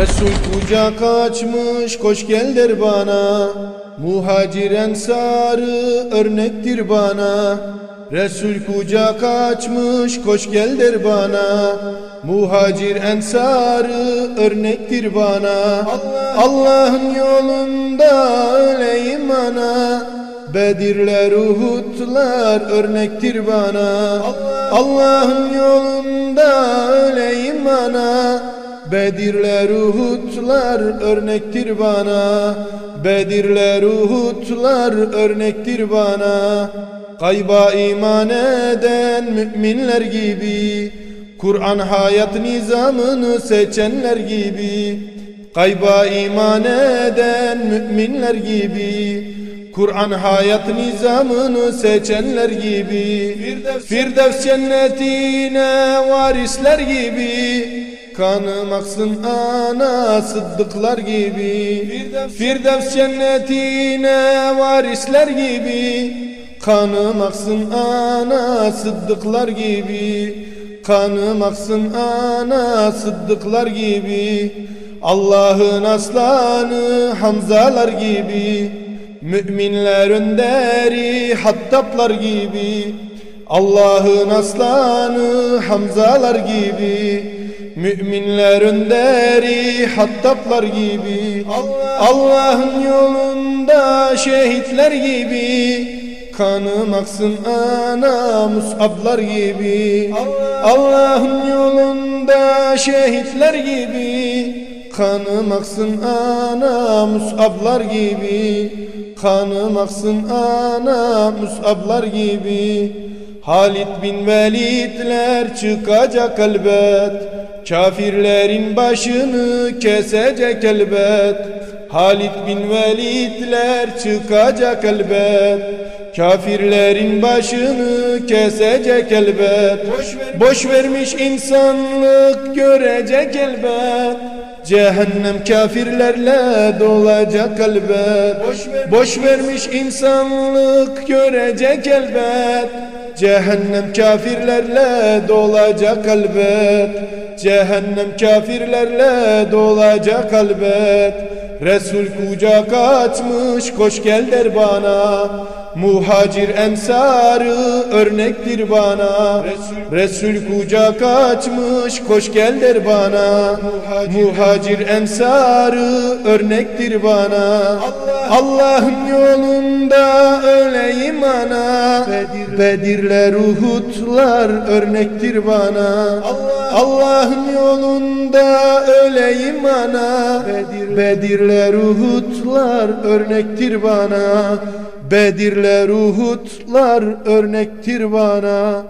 Resul kucak açmış koş gel der bana. Muhacir ensarı örnektir bana. Resul kucak açmış koş gel der bana. Muhacir ensarı örnektir bana. Allah'ın yolunda öleyim ana. Bedirler Uhudlar örnektir bana. Allah'ın yolunda öleyim ana Bedirler Uhudlar örnektir bana. Bedirler Uhudlar örnektir bana. Kayba iman eden müminler gibi Kur'an hayat nizamını seçenler gibi Kayba iman eden müminler gibi Kur'an hayat nizamını seçenler gibi Firdevs cennetine varisler gibi Kanım aksın ana sıddıklar gibi. Firdevs. Cennetine varisler gibi. Kanım aksın ana sıddıklar gibi. Kanım aksın ana sıddıklar gibi. Allah'ın aslanı Hamzalar gibi. Müminler önderi Hattablar gibi. Allah'ın aslanı Hamzalar gibi Müminler önderi Hattablar gibi. Allah'ın yolunda şehitler gibi. Kanım aksın ana musablar gibi. Allah'ın yolunda şehitler gibi. Kanım aksın ana musablar gibi. Kanım aksın ana musablar gibi. Halit bin Velidler çıkacak elbet Kafirlerin başını kesecek elbet. Halit bin Velidler çıkacak elbet. Kafirlerin başını kesecek elbet. Boş vermiş insanlık görecek elbet. Cehennem kafirlerle dolacak elbet. Boş vermiş insanlık görecek elbet. Cehennem kafirlerle dolacak elbet Cehennem kafirlerle dolacak elbet. Resul kucak açmış koş gel der bana Muhacir ensarı örnektir bana. Resul kucak açmış koş gel der bana Muhacir ensarı örnektir bana. Allah'ın yolunda öleyim ana. Bedirler Uhudlar örnektir bana Allah'ın yolunda öleyim ana. Bedirler. Uhudlar örnektir bana. Bedirler Uhudlar örnektir bana